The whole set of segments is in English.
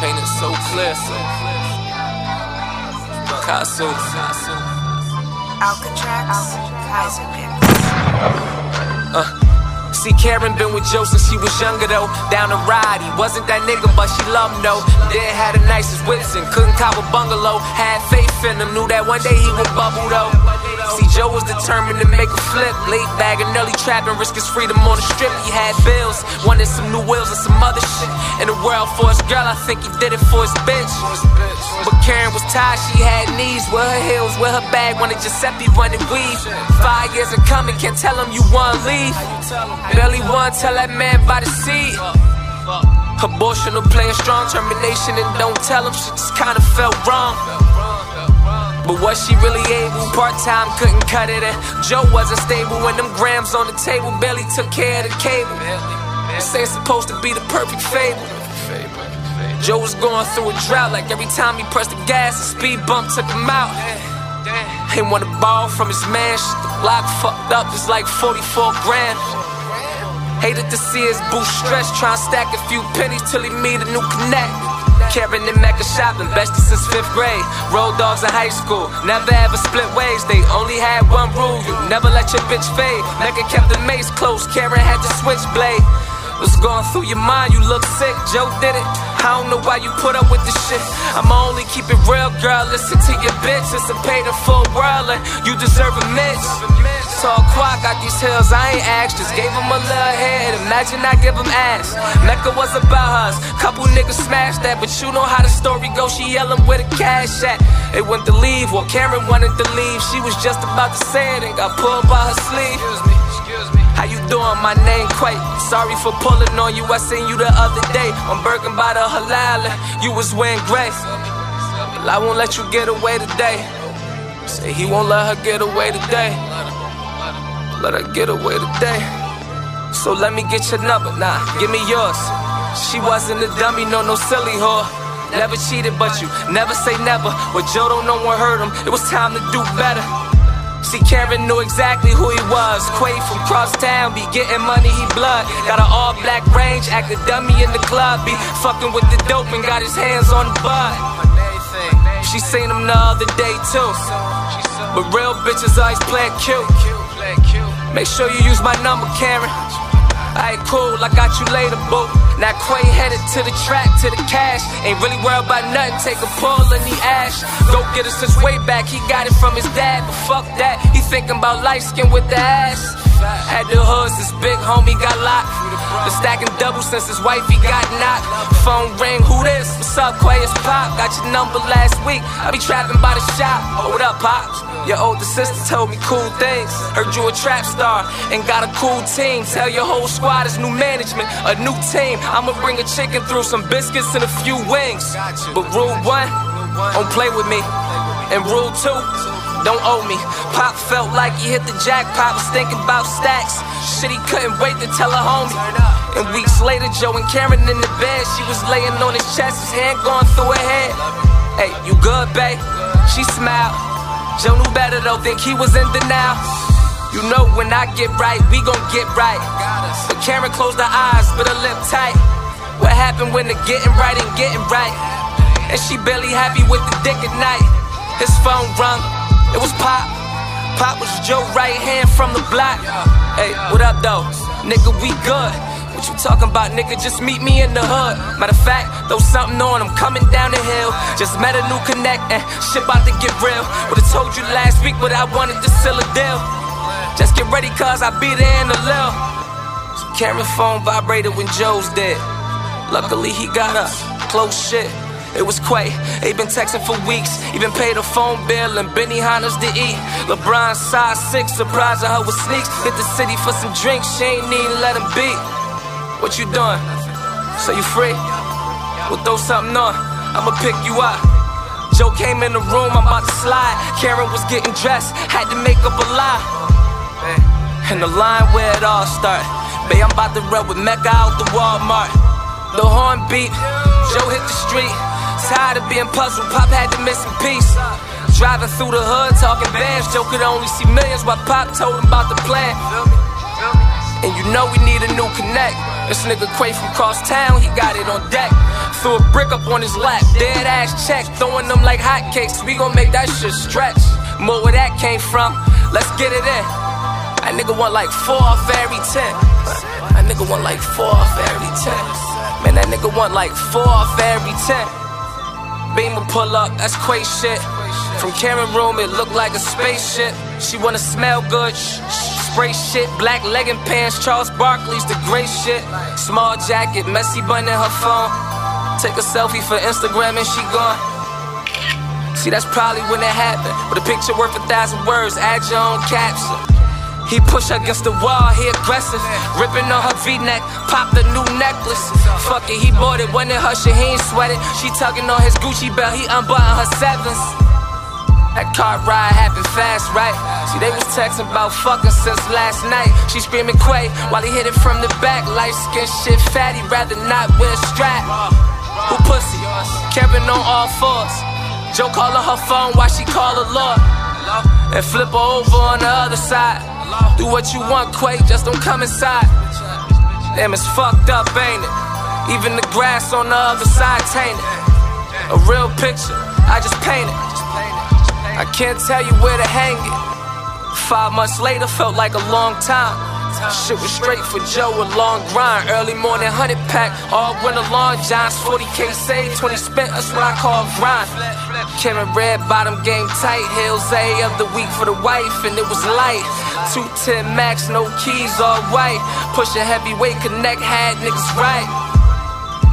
Painted so clear. Picasso. Alcatraz, Kaiser Uh. See, Karen been with Joe since she was younger though. Down the ride, he wasn't that nigga, but she loved him though. Didn't have the nicest whips and couldn't cop a bungalow. Had faith in him, knew that one day he would bubble though. See, Joe was determined to make a flip. Late bag and early trapping, risk his freedom on the strip. He had bills, wanted some new wheels and some other shit. In the world for his girl, I think he did it for his bitch. But Karen was tired, she had knees. With her heels, with her bag, wanted Giuseppe running weave. Five years in coming, can't tell him you wanna leave. Barely one, tell that man by the seat. Abortion or playing strong termination and don't tell him shit just kinda felt wrong. But was she really able? Part time couldn't cut it, and Joe wasn't stable when them grams on the table barely took care of the cable. This ain't supposed to be the perfect fable. Joe was going through a drought, like every time he pressed the gas, a speed bump took him out. Ain't want a ball from his man, shit, the block fucked up, it's like 44 grand. Hated to see his boost stress, trying to stack a few pennies till he meet a new connect. Karen and Mecca shopping, bestie since fifth grade. Road dogs in high school, never ever split ways. They only had one rule, you never let your bitch fade. Mecca kept the mace close, Karen had the switchblade. What's going through your mind? You look sick, Joe did it. I don't know why you put up with this shit. I'ma only keep it real, girl. Listen to your bitch. It's a pay the full world, and you deserve a miss. Tall quad got these hills, I ain't asked. Just gave him a little head. Imagine I give him ass. Mecca was about us. Couple niggas smashed that, but you know how the story goes. She yelling where the cash at. They went to leave, well, Karen wanted to leave. She was just about to say it and got pulled by her sleeve. You doing? My name Quake. Sorry for pulling on you. I seen you the other day I'm Birkin by the Halal. You was wearing gray. Well, I won't let you get away today. Say he won't let her get away today. Let her get away today. So let me get your number. Nah, give me yours. She wasn't a dummy, no, no silly whore. Never cheated, but you never say never. But Joe don't know what hurt him. It was time to do better. See, Karen knew exactly who he was. Quay from crosstown, be getting money, he blood. Got an all black range, act a dummy in the club. Be fucking with the dope and got his hands on the butt. She seen him the other day too. But real bitches always play cute. Make sure you use my number, Karen. Alright, cool, I got you later, boo. Now Quay headed to the track, to the cash. Ain't really worried about nothing, take a pull in the ash. Go get it since way back, he got it from his dad. But fuck that, he thinking about light skin with the ass. Had the hoods, this big homie got locked. The stacking double since his wife he got knocked. Phone ring, who this? What's up, Quay? It's Pop. Got your number last week. I be trapping by the shop. Oh, what up, Pops? Your older sister told me cool things. Heard you a trap star and got a cool team. Tell your whole squad it's new management, a new team. I'ma bring a chicken through some biscuits and a few wings. But rule one, don't play with me. And rule two, don't owe me. Pop felt like he hit the jackpot, was thinking about stacks. Shit, he couldn't wait to tell a homie. And weeks later, Joe and Karen in the bed, she was laying on his chest, his hand going through her head. Hey, you good, babe? She smiled. Joe knew better though, think he was in denial. You know when I get right, we gon' get right. But Karen closed her eyes, but her lip tight. What happened when the getting right and getting right? And she barely happy with the dick at night. His phone rung, it was Pop. Pop was Joe right hand from the block. Hey, what up though? Nigga, we good. What you talking about, nigga? Just meet me in the hood. Matter of fact, throw something on, I'm coming down the hill. Just met a new connect and shit about to get real. Would've told you last week, but I wanted to seal a deal. Just get ready, cuz I be there in a little. Camera phone vibrated when Joe's dead. Luckily, he got up. Close shit. It was Quay. They been texting for weeks. Even paid a phone bill and Benihana's to eat. LeBron size six, surprising her with sneaks. Hit the city for some drinks. She ain't even let him beat. What you doing? So you free? We'll throw something on. I'ma pick you up. Joe came in the room, I'm about to slide. Karen was getting dressed, had to make up a lie. And the line where it all started. Babe, I'm about to run with Mecca out the Walmart. The horn beat, Joe hit the street. Tired of being puzzled, Pop had the missing piece. Driving through the hood, talking bands. Joe could only see millions while Pop told him about the plan. And you know we need a new connect. This nigga Quay from cross town, he got it on deck. Threw a brick up on his lap, dead ass check, throwing them like hotcakes. We gon' make that shit stretch. More where that came from, let's get it in. That nigga want like four off every ten. That nigga want like four off every ten. Man, that nigga want like four off every ten. Beamer pull up, that's Quay shit. From Karen room, it look like a spaceship. She wanna smell good, spray shit. Black legging pants, Charles Barkley's the great shit. Small jacket, messy bun in her phone. Take a selfie for Instagram and she gone. See, that's probably when it happened. But a picture worth a thousand words, add your own caption. He push against the wall, he aggressive. Ripping on her V-neck, pop the new necklace. Fuck it, he bought it, wasn't her shit, he ain't sweat it. She tugging on his Gucci belt, he unbuttoned her sevens. That car ride happened fast, right? See, they was texting about fucking since last night. She screaming Quay while he hit it from the back. Light skin shit fatty, rather not wear a strap. Who pussy? Kevin on all fours. Joe call her her phone while she call her Lord. And flip her over on the other side. Do what you want, Quay, just don't come inside. Damn, it's fucked up, ain't it? Even the grass on the other side tainted. A real picture, I just painted. I can't tell you where to hang it. Five months later felt like a long time. Shit was straight for Joe, a long grind. Early morning, 100 pack, all winter long Johns. 40k saved, 20 spent, that's what I call grind. Karen red bottom game tight. Hills A of the week for the wife, and it was light. 210 max, no keys, all white. Pushing heavyweight, connect, had niggas right.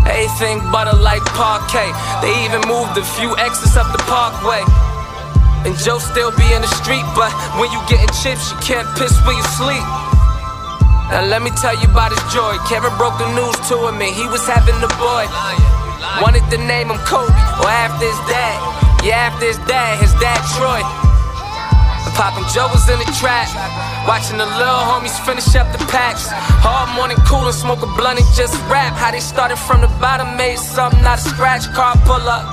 Everything butter like parquet. They even moved a few exits up the parkway. And Joe still be in the street, but when you getting chips, you can't piss when you sleep. Now let me tell you about his joy. Kevin broke the news to him and he was having the boy. Wanted to name him Kobe or after his dad. Yeah, after his dad, his dad Troy. Poppin' Joe was in the trap, watching the little homies finish up the packs. Hard morning cool and smoke a blunt and just rap. How they started from the bottom, made something out of scratch. Car pull up,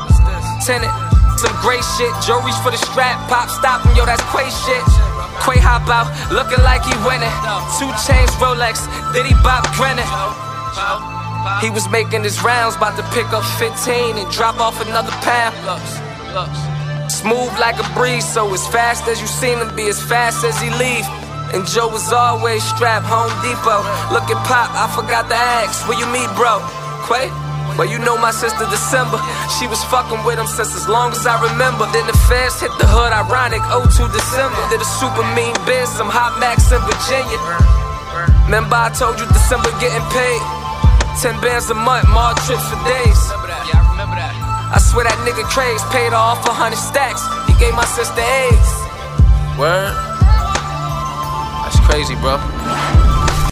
tenant some great shit. Joe reach for the strap, pop stop him, yo, that's Quay shit. Quay hop out, looking like he winning. Two chains, Rolex, did he bop grinning? He was making his rounds, about to pick up 15 and drop off another pound. Smooth like a breeze, so as fast as you seen him be, as fast as he leave. And Joe was always strapped, Home Depot. Look at Pop, I forgot to ask, where you meet, bro? Quay? Well, you know my sister December. She was fucking with him since as long as I remember. Then the fans hit the hood, ironic, 02 December. Did a super mean biz, some hot max in Virginia. Remember I told you December getting paid? 10 bands a month, more trips for days. I swear that nigga Craze paid off a hundred stacks. He gave my sister AIDS. Word? That's crazy, bro.